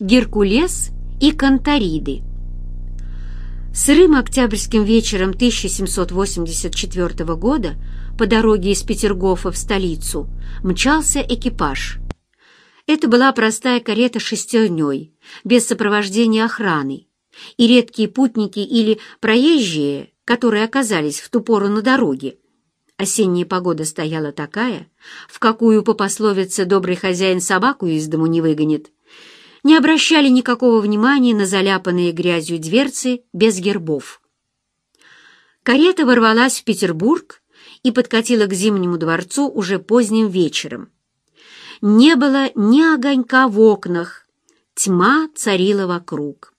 Геркулес и Конториды. Сырым октябрьским вечером 1784 года по дороге из Петергофа в столицу мчался экипаж. Это была простая карета шестерней, без сопровождения охраны, и редкие путники или проезжие, которые оказались в ту пору на дороге. Осенняя погода стояла такая, в какую по пословице добрый хозяин собаку из дому не выгонит, не обращали никакого внимания на заляпанные грязью дверцы без гербов. Карета ворвалась в Петербург и подкатила к Зимнему дворцу уже поздним вечером. Не было ни огонька в окнах, тьма царила вокруг.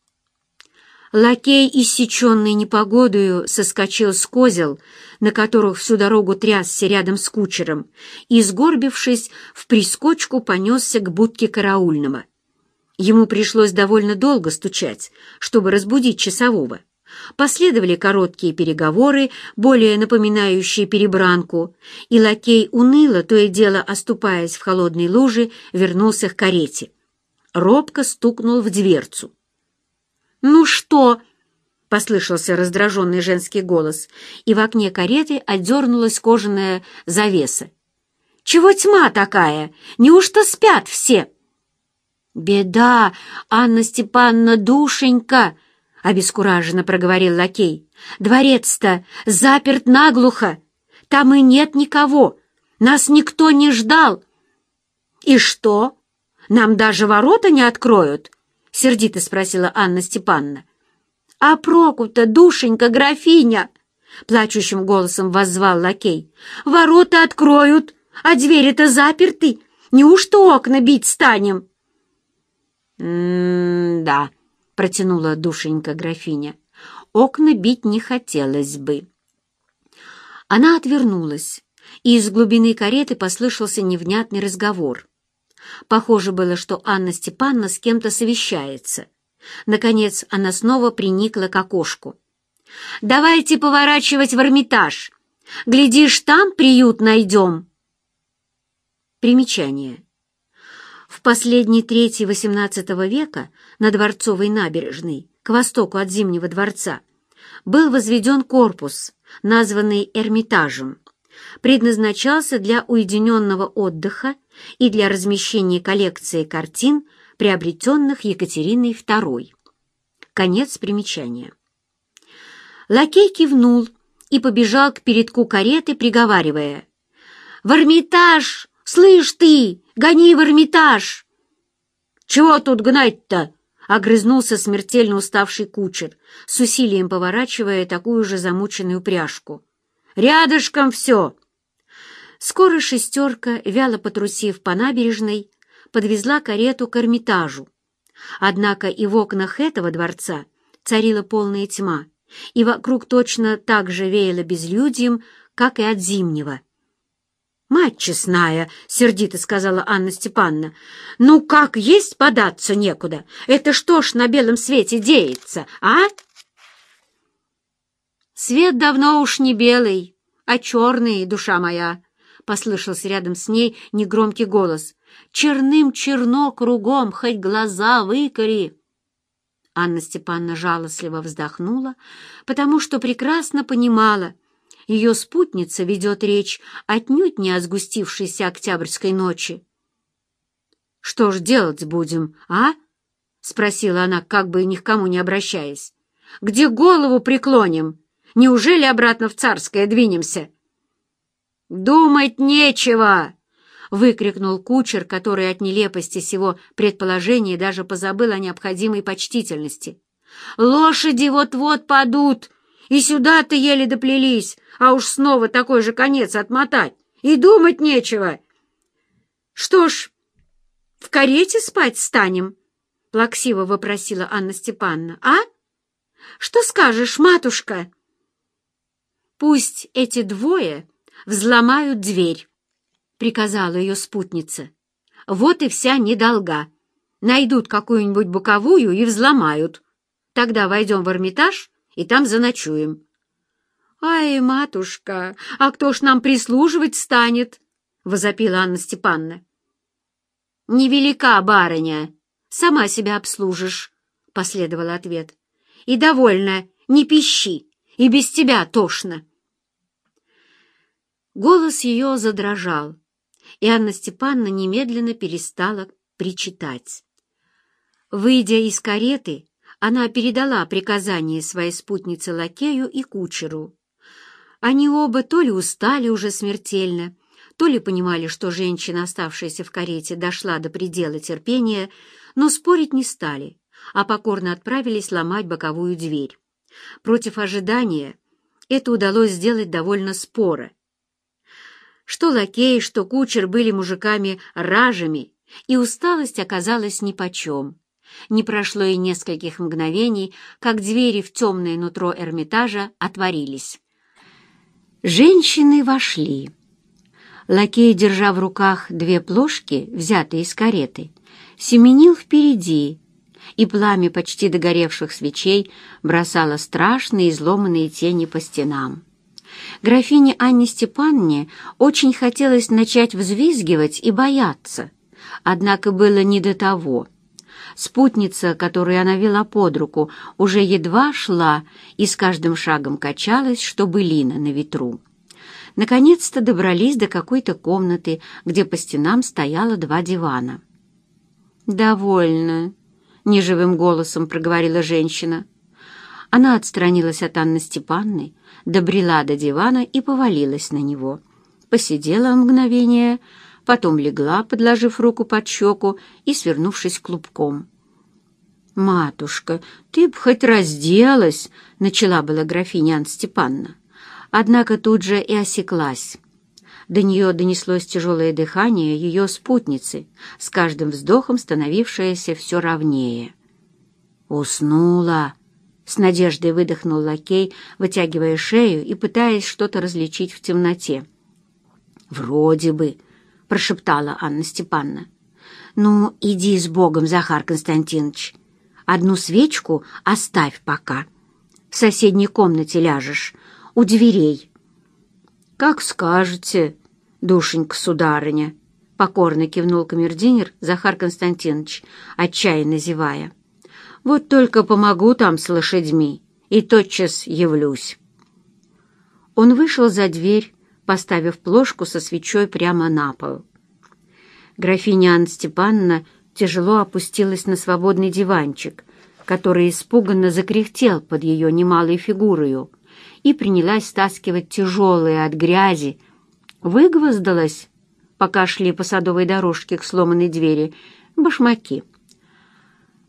Лакей, иссеченный непогодою, соскочил с козел, на которых всю дорогу трясся рядом с кучером, и, сгорбившись, в прискочку понесся к будке караульного. Ему пришлось довольно долго стучать, чтобы разбудить часового. Последовали короткие переговоры, более напоминающие перебранку, и лакей уныло, то и дело оступаясь в холодной луже, вернулся к карете. Робко стукнул в дверцу. «Ну что?» — послышался раздраженный женский голос, и в окне кареты отдернулась кожаная завеса. «Чего тьма такая? Неужто спят все?» «Беда, Анна Степановна, душенька!» — обескураженно проговорил лакей. «Дворец-то заперт наглухо. Там и нет никого. Нас никто не ждал». «И что? Нам даже ворота не откроют?» — сердито спросила Анна Степановна. «А проку-то, душенька, графиня!» — плачущим голосом воззвал лакей. «Ворота откроют, а двери-то заперты. Неужто окна бить станем?» «М-да», — протянула душенька графиня, — «окна бить не хотелось бы». Она отвернулась, и из глубины кареты послышался невнятный разговор. Похоже было, что Анна Степановна с кем-то совещается. Наконец она снова приникла к окошку. «Давайте поворачивать в Эрмитаж. Глядишь, там приют найдем». Примечание. В последней трети XVIII века на Дворцовой набережной, к востоку от Зимнего дворца, был возведен корпус, названный Эрмитажем. Предназначался для уединенного отдыха и для размещения коллекции картин, приобретенных Екатериной II. Конец примечания. Лакей кивнул и побежал к передку кареты, приговаривая «В Эрмитаж! Слышь ты, гони в Эрмитаж!» «Чего тут гнать-то?» — огрызнулся смертельно уставший кучер, с усилием поворачивая такую же замученную пряжку. «Рядышком все!» Скоро шестерка, вяло потрусив по набережной, подвезла карету к Эрмитажу. Однако и в окнах этого дворца царила полная тьма, и вокруг точно так же веяло безлюдьем, как и от Зимнего. «Мать честная!» — сердито сказала Анна Степановна. «Ну как есть податься некуда? Это что ж на белом свете деется, а?» «Свет давно уж не белый, а черный, душа моя!» — послышался рядом с ней негромкий голос. «Черным черно кругом, хоть глаза выкори!» Анна Степановна жалостливо вздохнула, потому что прекрасно понимала, ее спутница ведет речь отнюдь не о сгустившейся октябрьской ночи. «Что ж делать будем, а?» — спросила она, как бы ни к кому не обращаясь. «Где голову преклоним? Неужели обратно в царское двинемся?» «Думать нечего!» — выкрикнул кучер, который от нелепости сего предположения даже позабыл о необходимой почтительности. «Лошади вот-вот падут, и сюда-то еле доплелись, а уж снова такой же конец отмотать. И думать нечего. Что ж, в карете спать станем? Плаксиво вопросила Анна Степановна. А? Что скажешь, матушка? Пусть эти двое взломают дверь, приказала ее спутница. Вот и вся недолга. Найдут какую-нибудь боковую и взломают. Тогда войдем в Эрмитаж и там заночуем. «Ай, матушка, а кто ж нам прислуживать станет?» — возопила Анна Степановна. «Невелика барыня», — сама себя обслужишь», — последовал ответ. «И довольно, не пищи, и без тебя тошно». Голос ее задрожал, и Анна Степановна немедленно перестала причитать. Выйдя из кареты, она передала приказание своей спутнице Лакею и кучеру. Они оба то ли устали уже смертельно, то ли понимали, что женщина, оставшаяся в карете, дошла до предела терпения, но спорить не стали, а покорно отправились ломать боковую дверь. Против ожидания это удалось сделать довольно споро. Что лакей, что кучер были мужиками-ражами, и усталость оказалась нипочем. Не прошло и нескольких мгновений, как двери в темное нутро Эрмитажа отворились. Женщины вошли. Лакей, держа в руках две плошки, взятые из кареты, семенил впереди, и пламя почти догоревших свечей бросало страшные изломанные тени по стенам. Графине Анне Степанне очень хотелось начать взвизгивать и бояться, однако было не до того — Спутница, которую она вела под руку, уже едва шла и с каждым шагом качалась, что былина на ветру. Наконец-то добрались до какой-то комнаты, где по стенам стояло два дивана. «Довольно», — неживым голосом проговорила женщина. Она отстранилась от Анны Степанны, добрела до дивана и повалилась на него. Посидела мгновение, потом легла, подложив руку под щеку и свернувшись клубком. «Матушка, ты б хоть разделась!» — начала была графиня Анна Степановна. Однако тут же и осеклась. До нее донеслось тяжелое дыхание ее спутницы, с каждым вздохом становившееся все ровнее. «Уснула!» — с надеждой выдохнул лакей, вытягивая шею и пытаясь что-то различить в темноте. «Вроде бы!» Прошептала Анна Степановна. «Ну, иди с Богом, Захар Константинович. Одну свечку оставь пока. В соседней комнате ляжешь, у дверей». «Как скажете, душенька-сударыня», — покорно кивнул камердинер Захар Константинович, отчаянно зевая. «Вот только помогу там с лошадьми и тотчас явлюсь». Он вышел за дверь, поставив плошку со свечой прямо на пол. Графиня Анна Степановна тяжело опустилась на свободный диванчик, который испуганно закряхтел под ее немалой фигурою, и принялась стаскивать тяжелые от грязи, выгвоздалась, пока шли по садовой дорожке к сломанной двери, башмаки.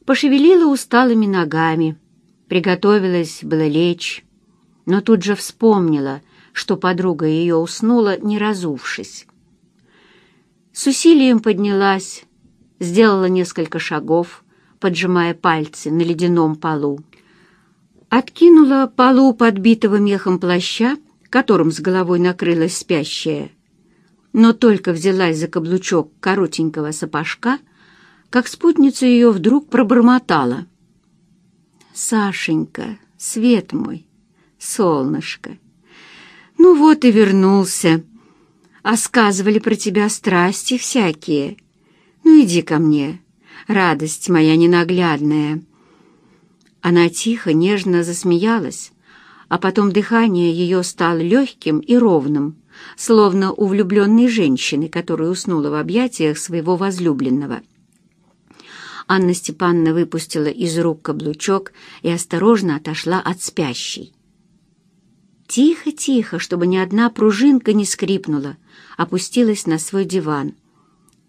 Пошевелила усталыми ногами, приготовилась было лечь, но тут же вспомнила, что подруга ее уснула, не разувшись. С усилием поднялась, сделала несколько шагов, поджимая пальцы на ледяном полу. Откинула полу подбитого мехом плаща, которым с головой накрылась спящая, но только взялась за каблучок коротенького сапожка, как спутница ее вдруг пробормотала. «Сашенька, свет мой, солнышко!» Ну вот и вернулся. А сказывали про тебя страсти всякие. Ну иди ко мне, радость моя ненаглядная. Она тихо, нежно засмеялась, а потом дыхание ее стало легким и ровным, словно у влюбленной женщины, которая уснула в объятиях своего возлюбленного. Анна Степановна выпустила из рук каблучок и осторожно отошла от спящей. Тихо-тихо, чтобы ни одна пружинка не скрипнула, опустилась на свой диван.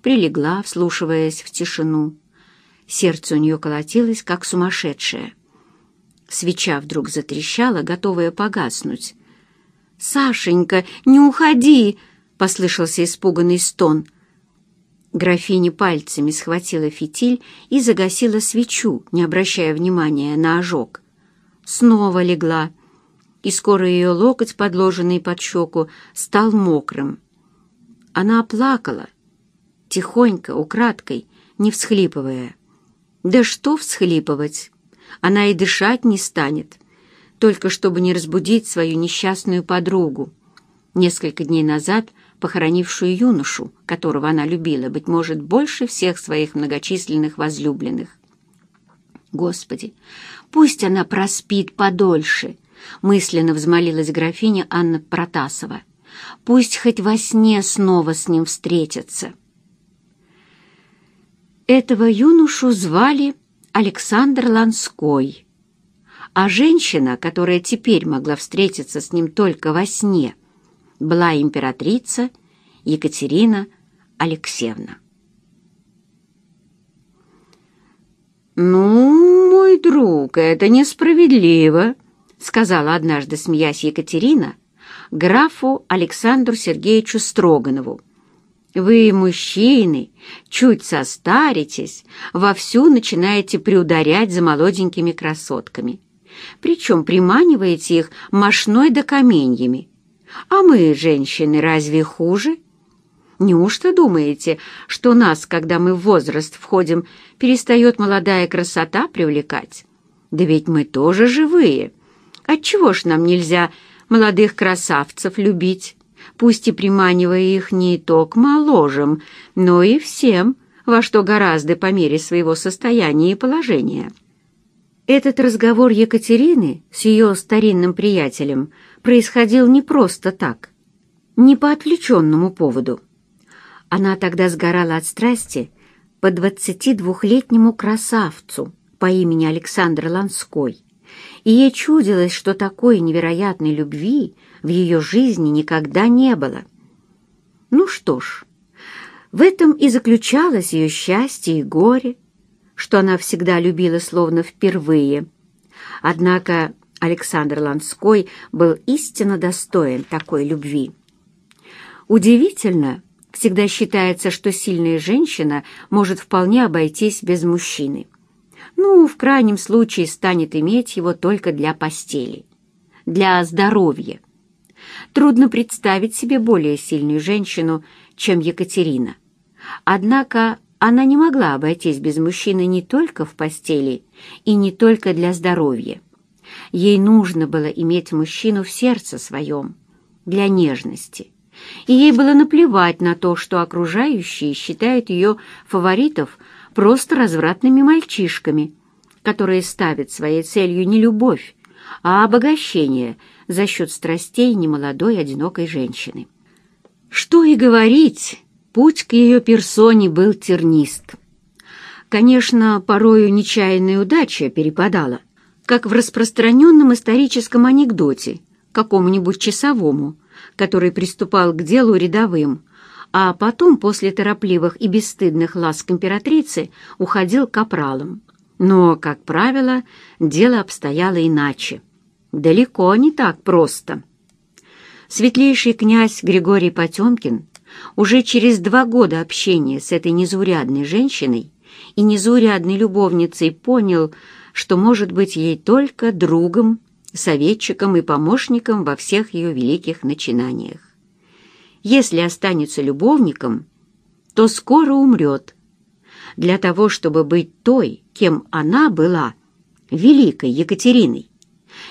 Прилегла, вслушиваясь в тишину. Сердце у нее колотилось, как сумасшедшее. Свеча вдруг затрещала, готовая погаснуть. «Сашенька, не уходи!» — послышался испуганный стон. Графиня пальцами схватила фитиль и загасила свечу, не обращая внимания на ожог. Снова легла — и скоро ее локоть, подложенный под щеку, стал мокрым. Она плакала, тихонько, украдкой, не всхлипывая. Да что всхлипывать? Она и дышать не станет, только чтобы не разбудить свою несчастную подругу, несколько дней назад похоронившую юношу, которого она любила, быть может, больше всех своих многочисленных возлюбленных. Господи, пусть она проспит подольше, мысленно взмолилась графиня Анна Протасова. Пусть хоть во сне снова с ним встретятся. Этого юношу звали Александр Ланской, а женщина, которая теперь могла встретиться с ним только во сне, была императрица Екатерина Алексеевна. «Ну, мой друг, это несправедливо», — сказала однажды, смеясь Екатерина, графу Александру Сергеевичу Строганову. «Вы, мужчины, чуть состаритесь, вовсю начинаете приударять за молоденькими красотками, причем приманиваете их мошной да каменьями. А мы, женщины, разве хуже?» Неужто думаете, что нас, когда мы в возраст входим, перестает молодая красота привлекать? Да ведь мы тоже живые. Отчего ж нам нельзя молодых красавцев любить, пусть и приманивая их не только ложем, но и всем, во что гораздо по мере своего состояния и положения? Этот разговор Екатерины с ее старинным приятелем происходил не просто так, не по отвлеченному поводу. Она тогда сгорала от страсти по 22-летнему красавцу по имени Александр Ланской, и ей чудилось, что такой невероятной любви в ее жизни никогда не было. Ну что ж, в этом и заключалось ее счастье и горе, что она всегда любила словно впервые. Однако Александр Ланской был истинно достоин такой любви. Удивительно, Всегда считается, что сильная женщина может вполне обойтись без мужчины. Ну, в крайнем случае станет иметь его только для постели, для здоровья. Трудно представить себе более сильную женщину, чем Екатерина. Однако она не могла обойтись без мужчины не только в постели и не только для здоровья. Ей нужно было иметь мужчину в сердце своем, для нежности и ей было наплевать на то, что окружающие считают ее фаворитов просто развратными мальчишками, которые ставят своей целью не любовь, а обогащение за счет страстей немолодой одинокой женщины. Что и говорить, путь к ее персоне был тернист. Конечно, порою нечаянная удача перепадала, как в распространенном историческом анекдоте какому-нибудь часовому, который приступал к делу рядовым, а потом, после торопливых и бесстыдных ласк императрицы, уходил капралом. Но, как правило, дело обстояло иначе. Далеко не так просто. Светлейший князь Григорий Потемкин уже через два года общения с этой незаурядной женщиной и незаурядной любовницей понял, что может быть ей только другом советчиком и помощником во всех ее великих начинаниях. Если останется любовником, то скоро умрет. Для того, чтобы быть той, кем она была, великой Екатериной,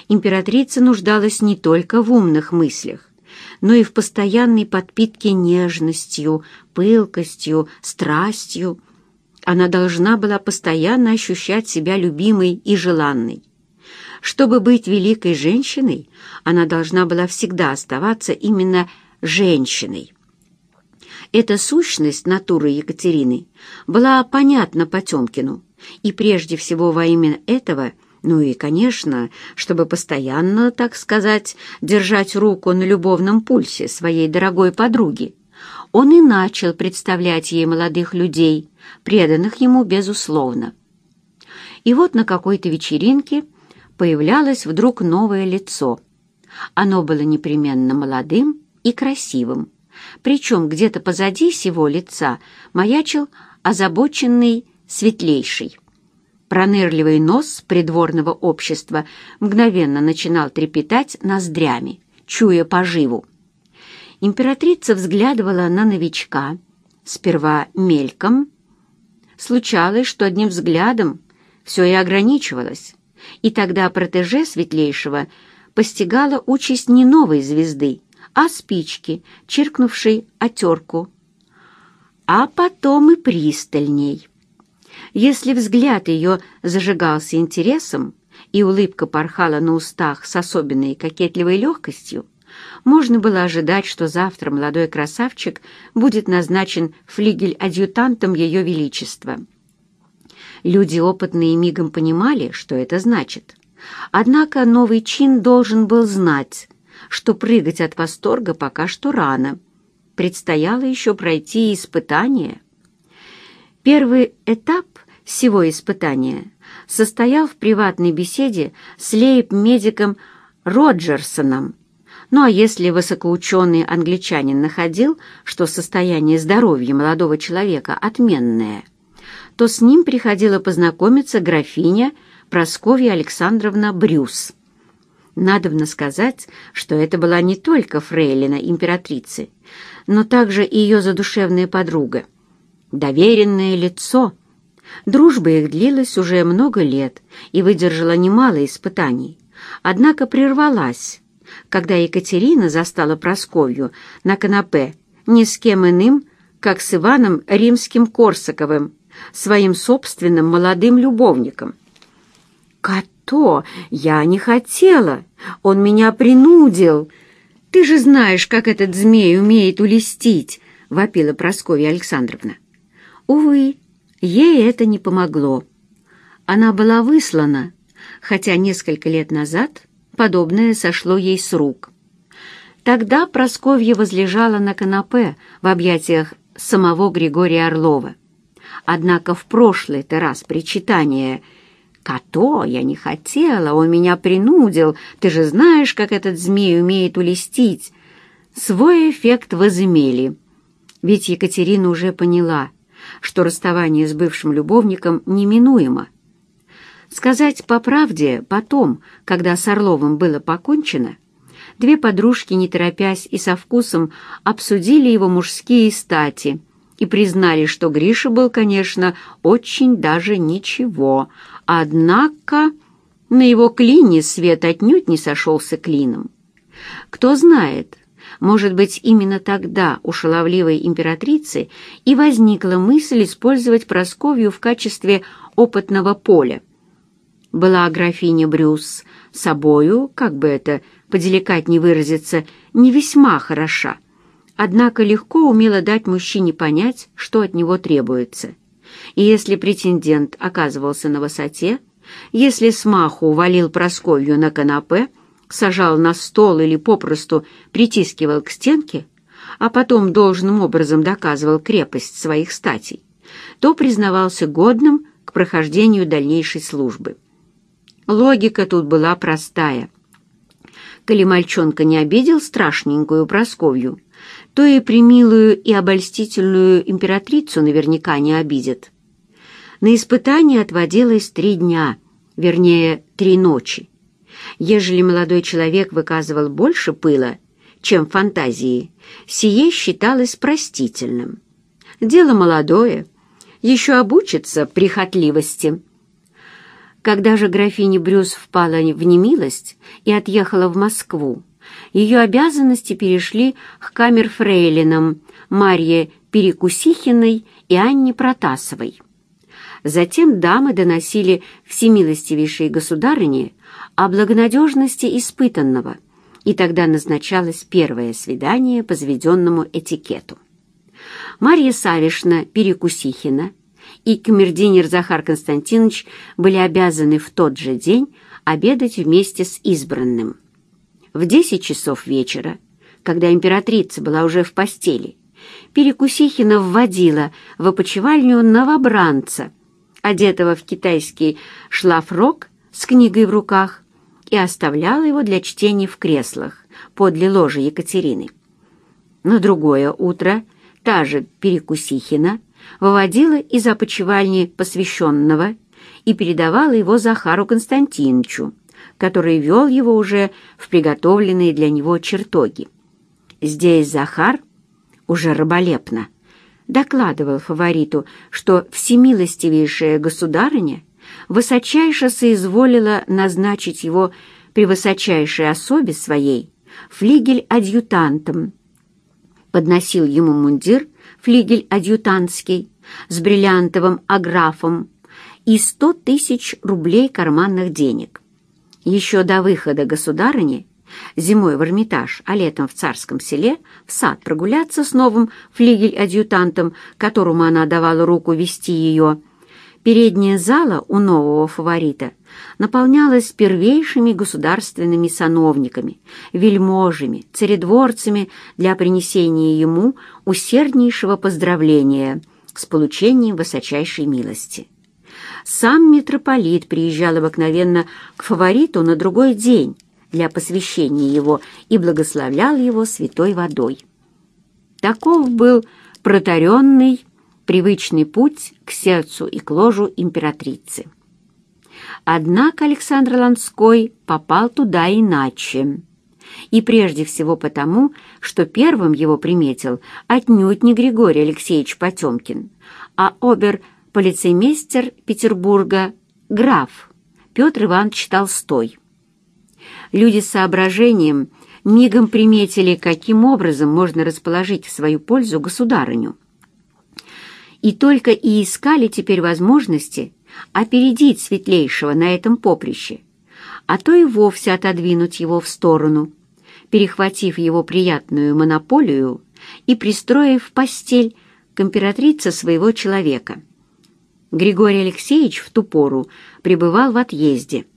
императрица нуждалась не только в умных мыслях, но и в постоянной подпитке нежностью, пылкостью, страстью. Она должна была постоянно ощущать себя любимой и желанной. Чтобы быть великой женщиной, она должна была всегда оставаться именно женщиной. Эта сущность натуры Екатерины была понятна Потемкину, и прежде всего во имя этого, ну и, конечно, чтобы постоянно, так сказать, держать руку на любовном пульсе своей дорогой подруги, он и начал представлять ей молодых людей, преданных ему безусловно. И вот на какой-то вечеринке появлялось вдруг новое лицо. Оно было непременно молодым и красивым, причем где-то позади сего лица маячил озабоченный светлейший. Пронырливый нос придворного общества мгновенно начинал трепетать ноздрями, чуя поживу. Императрица взглядывала на новичка, сперва мельком. Случалось, что одним взглядом все и ограничивалось и тогда протеже Светлейшего постигала участь не новой звезды, а спички, чиркнувшей отерку. А потом и пристальней. Если взгляд ее зажигался интересом, и улыбка порхала на устах с особенной кокетливой легкостью, можно было ожидать, что завтра молодой красавчик будет назначен флигель-адъютантом Ее Величества. Люди опытные мигом понимали, что это значит. Однако новый чин должен был знать, что прыгать от восторга пока что рано. Предстояло еще пройти испытание. Первый этап всего испытания состоял в приватной беседе с лейб-медиком Роджерсоном. Ну а если высокоученый англичанин находил, что состояние здоровья молодого человека отменное, то с ним приходила познакомиться графиня Прасковья Александровна Брюс. Надобно сказать, что это была не только фрейлина императрицы, но также и ее задушевная подруга, доверенное лицо. Дружба их длилась уже много лет и выдержала немало испытаний, однако прервалась, когда Екатерина застала Прасковью на канапе ни с кем иным, как с Иваном Римским-Корсаковым, своим собственным молодым любовником. «Като, я не хотела, он меня принудил. Ты же знаешь, как этот змей умеет улестить», — вопила Прасковья Александровна. Увы, ей это не помогло. Она была выслана, хотя несколько лет назад подобное сошло ей с рук. Тогда Прасковья возлежала на канапе в объятиях самого Григория Орлова. Однако в прошлый-то раз причитание «Като, я не хотела, он меня принудил, ты же знаешь, как этот змей умеет улестить», свой эффект возымели. Ведь Екатерина уже поняла, что расставание с бывшим любовником неминуемо. Сказать по правде, потом, когда с Орловым было покончено, две подружки, не торопясь и со вкусом, обсудили его мужские стати и признали, что Гриша был, конечно, очень даже ничего, однако на его клине свет отнюдь не сошелся клином. Кто знает, может быть, именно тогда у шаловливой императрицы и возникла мысль использовать Просковью в качестве опытного поля была графиня Брюс собою, как бы это поделикатнее выразиться, не весьма хороша, однако легко умела дать мужчине понять, что от него требуется. И если претендент оказывался на высоте, если смаху валил Просковью на канапе, сажал на стол или попросту притискивал к стенке, а потом должным образом доказывал крепость своих статей, то признавался годным к прохождению дальнейшей службы. Логика тут была простая. Коли мальчонка не обидел страшненькую Просковью, то и примилую и обольстительную императрицу наверняка не обидит. На испытание отводилось три дня, вернее, три ночи. Ежели молодой человек выказывал больше пыла, чем фантазии, сие считалось простительным. Дело молодое, еще обучится прихотливости. Когда же графиня Брюс впала в немилость и отъехала в Москву, ее обязанности перешли к камерфрейлинам Марье Перекусихиной и Анне Протасовой. Затем дамы доносили всемилостивейшей государыне о благонадежности испытанного, и тогда назначалось первое свидание по заведенному этикету. Марья Савишна Перекусихина и камердинер Захар Константинович были обязаны в тот же день обедать вместе с избранным. В десять часов вечера, когда императрица была уже в постели, Перекусихина вводила в опочивальню новобранца, одетого в китайский шлафрок с книгой в руках, и оставляла его для чтения в креслах подле ложи Екатерины. На другое утро та же Перекусихина выводила из опочивальни посвященного и передавала его Захару Константиновичу, который вел его уже в приготовленные для него чертоги. Здесь Захар уже раболепно докладывал фавориту, что всемилостивейшая государыня высочайше соизволила назначить его при высочайшей особе своей флигель-адъютантом. Подносил ему мундир флигель-адъютантский с бриллиантовым аграфом и сто тысяч рублей карманных денег. Еще до выхода государыни зимой в Эрмитаж, а летом в Царском селе, в сад прогуляться с новым флигель-адъютантом, которому она давала руку вести ее. Передняя зала у нового фаворита наполнялась первейшими государственными сановниками, вельможами, царедворцами для принесения ему усерднейшего поздравления с получением высочайшей милости. Сам митрополит приезжал обыкновенно к фавориту на другой день, для посвящения его и благословлял его святой водой. Таков был протаренный, привычный путь к сердцу и к ложу императрицы. Однако Александр Ланской попал туда иначе. И прежде всего потому, что первым его приметил отнюдь не Григорий Алексеевич Потемкин, а обер-полицеймейстер Петербурга граф Петр Иванович Толстой люди с соображением мигом приметили, каким образом можно расположить в свою пользу государыню. И только и искали теперь возможности опередить светлейшего на этом поприще, а то и вовсе отодвинуть его в сторону, перехватив его приятную монополию и пристроив в постель к императрице своего человека. Григорий Алексеевич в ту пору пребывал в отъезде –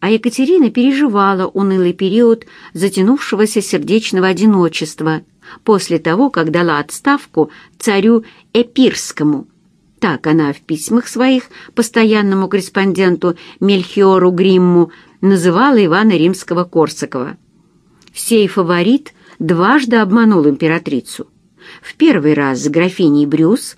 а Екатерина переживала унылый период затянувшегося сердечного одиночества после того, как дала отставку царю Эпирскому. Так она в письмах своих постоянному корреспонденту Мельхиору Гримму называла Ивана Римского-Корсакова. Сей фаворит дважды обманул императрицу. В первый раз с графиней Брюс,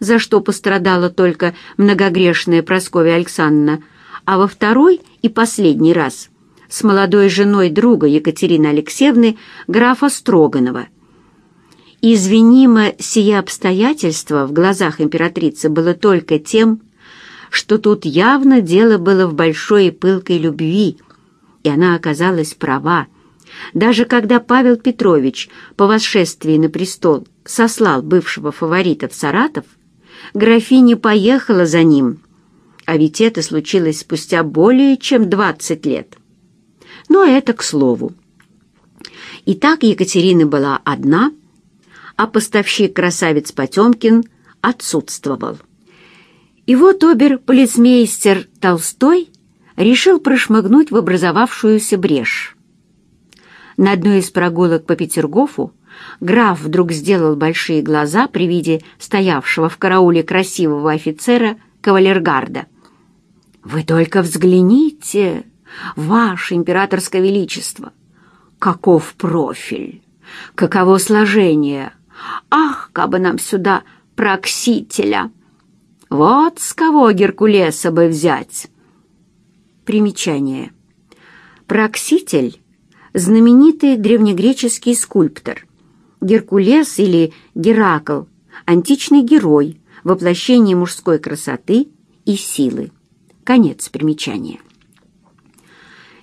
за что пострадала только многогрешная Прасковья Александровна, а во второй и последний раз с молодой женой друга Екатерины Алексеевны, графа Строганова. Извинимо сие обстоятельство в глазах императрицы было только тем, что тут явно дело было в большой и пылкой любви, и она оказалась права. Даже когда Павел Петрович по восшествии на престол сослал бывшего фаворита в Саратов, графиня поехала за ним – а ведь это случилось спустя более чем 20 лет. Но это к слову. Итак, Екатерина была одна, а поставщик красавец Потемкин отсутствовал. И вот обер-полицмейстер Толстой решил прошмыгнуть в образовавшуюся брешь. На одной из прогулок по Петергофу граф вдруг сделал большие глаза при виде стоявшего в карауле красивого офицера кавалергарда — вы только взгляните, ваше императорское величество! Каков профиль! Каково сложение! Ах, как бы нам сюда проксителя! Вот с кого Геркулеса бы взять! Примечание. Прокситель — знаменитый древнегреческий скульптор. Геркулес или Геракл — античный герой, воплощение мужской красоты и силы. Конец примечания.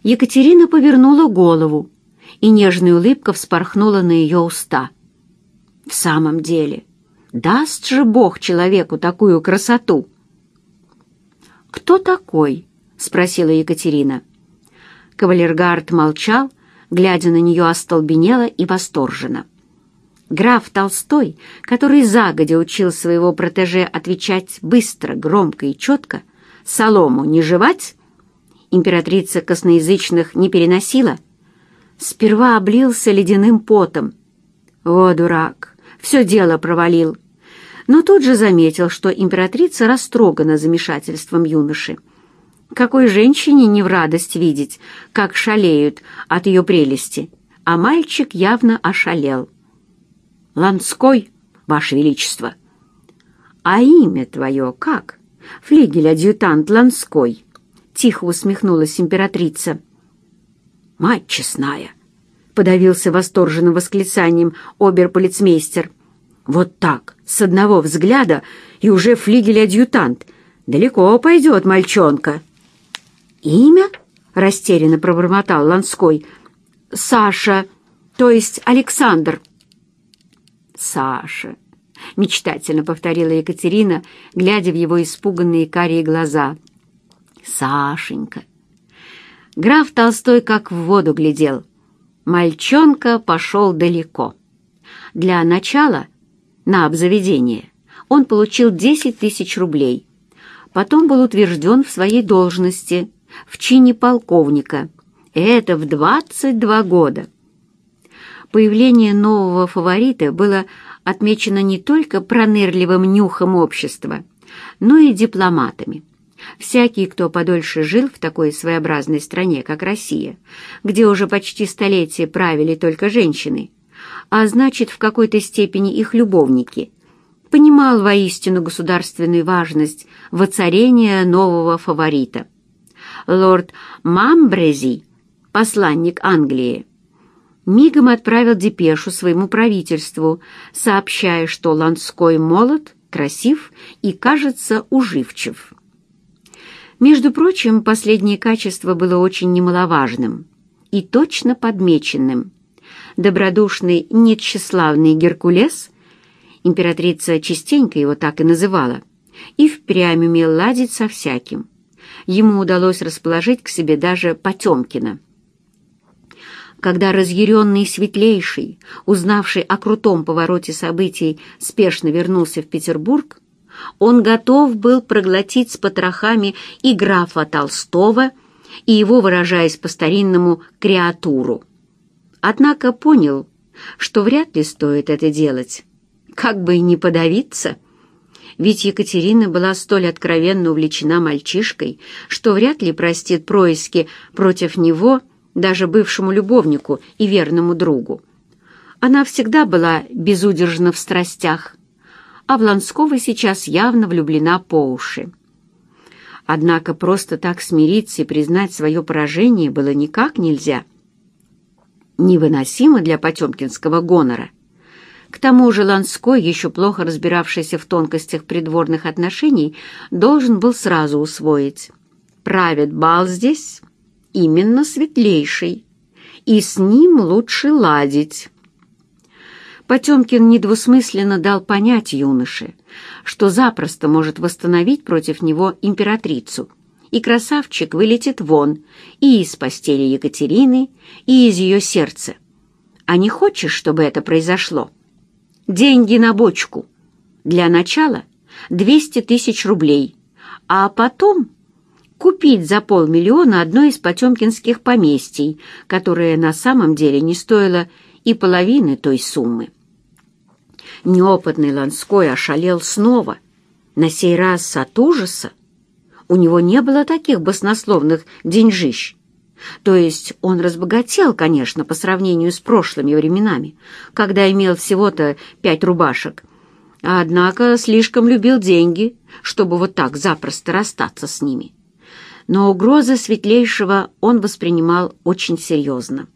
Екатерина повернула голову, и нежная улыбка вспорхнула на ее уста. В самом деле, даст же Бог человеку такую красоту? «Кто такой?» — спросила Екатерина. Кавалергард молчал, глядя на нее остолбенело и восторженно. Граф Толстой, который загодя учил своего протеже отвечать быстро, громко и четко, — солому не жевать, императрица косноязычных не переносила, сперва облился ледяным потом. О, дурак, все дело провалил. Но тут же заметил, что императрица растрогана замешательством юноши. Какой женщине не в радость видеть, как шалеют от ее прелести, а мальчик явно ошалел. «Ланской, Ваше Величество!» «А имя твое как?» флигель-адъютант Ланской», — тихо усмехнулась императрица. «Мать честная!» — подавился восторженным восклицанием оберполицмейстер. «Вот так, с одного взгляда, и уже флигель-адъютант. Далеко пойдет мальчонка». «Имя?» — растерянно пробормотал Ланской. «Саша то есть Александр». «Саша», — мечтательно повторила Екатерина, глядя в его испуганные карие глаза. «Сашенька». Граф Толстой как в воду глядел. Мальчонка пошел далеко. Для начала на обзаведение он получил 10 тысяч рублей. Потом был утвержден в своей должности в чине полковника. Это в 22 года. Появление нового фаворита было отмечено не только пронырливым нюхом общества, но и дипломатами. Всякий, кто подольше жил в такой своеобразной стране, как Россия, где уже почти столетие правили только женщины, а значит, в какой-то степени их любовники, понимал воистину государственную важность воцарения нового фаворита. Лорд Мамбрези, посланник Англии, мигом отправил депешу своему правительству, сообщая, что Ланской молод, красив и, кажется, уживчив. Между прочим, последнее качество было очень немаловажным и точно подмеченным. Добродушный, нетщеславный Геркулес, императрица частенько его так и называла, и впрямь умел ладить со всяким. Ему удалось расположить к себе даже Потемкина. Когда разъяренный Светлейший, узнавший о крутом повороте событий, спешно вернулся в Петербург, он готов был проглотить с потрохами и графа Толстого, и его, выражаясь по-старинному, креатуру. Однако понял, что вряд ли стоит это делать, как бы и не подавиться. Ведь Екатерина была столь откровенно увлечена мальчишкой, что вряд ли простит происки против него даже бывшему любовнику и верному другу. Она всегда была безудержна в страстях, а в Ланского сейчас явно влюблена по уши. Однако просто так смириться и признать свое поражение было никак нельзя. Невыносимо для потемкинского гонора. К тому же Ланской, еще плохо разбиравшийся в тонкостях придворных отношений, должен был сразу усвоить. Правит бал здесь именно светлейший, и с ним лучше ладить. Потемкин недвусмысленно дал понять юноше, что запросто может восстановить против него императрицу, и красавчик вылетит вон и из постели Екатерины, и из ее сердца. А не хочешь, чтобы это произошло? Деньги на бочку. Для начала 200 тысяч рублей, а потом купить за полмиллиона одно из потемкинских поместий, которое на самом деле не стоило и половины той суммы. Неопытный Ланской ошалел снова, на сей раз от ужаса. У него не было таких баснословных деньжищ. То есть он разбогател, конечно, по сравнению с прошлыми временами, когда имел всего-то пять рубашек, однако слишком любил деньги, чтобы вот так запросто расстаться с ними. Но угрозы светлейшего он воспринимал очень серьезно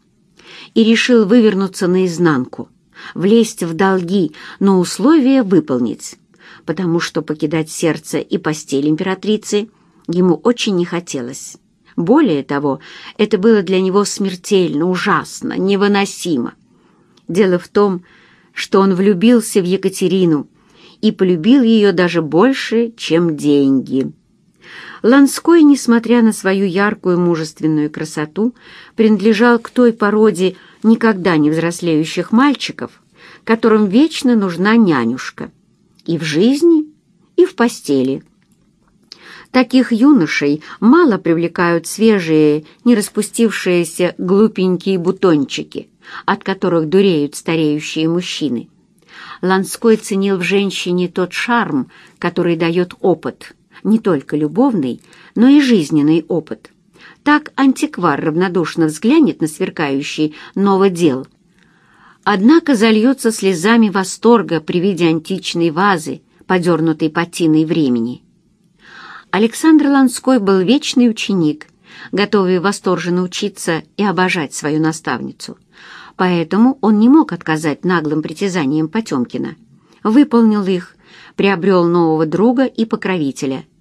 и решил вывернуться наизнанку — влезть в долги, но условия выполнить, потому что покидать сердце и постель императрицы ему очень не хотелось. Более того, это было для него смертельно, ужасно, невыносимо. Дело в том, что он влюбился в Екатерину и полюбил ее даже больше, чем деньги. Ланской, несмотря на свою яркую мужественную красоту, принадлежал к той породе никогда не взрослеющих мальчиков, которым вечно нужна нянюшка. И в жизни, и в постели. Таких юношей мало привлекают свежие, не распустившиеся глупенькие бутончики, от которых дуреют стареющие мужчины. Ланской ценил в женщине тот шарм, который дает опыт – не только любовный, но и жизненный опыт. Так антиквар равнодушно взглянет на сверкающий новодел. Однако зальется слезами восторга при виде античной вазы, подернутой патиной времени. Александр Ланской был вечный ученик, готовый восторженно учиться и обожать свою наставницу. Поэтому он не мог отказать наглым притязаниям Потемкина. Выполнил их, приобрел нового друга и покровителя –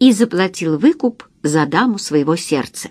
и заплатил выкуп за даму своего сердца.